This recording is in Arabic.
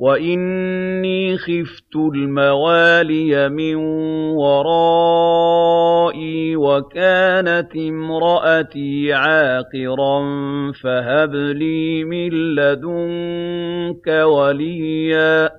وَإِنِّي خِفْتُ الْمَوَالِيَ مِن وَرَائِي وَكَانَتِ امْرَأَتِي عَاقِرًا فَهَبْ لِي مِن لَّدُنكَ وَلِيًّا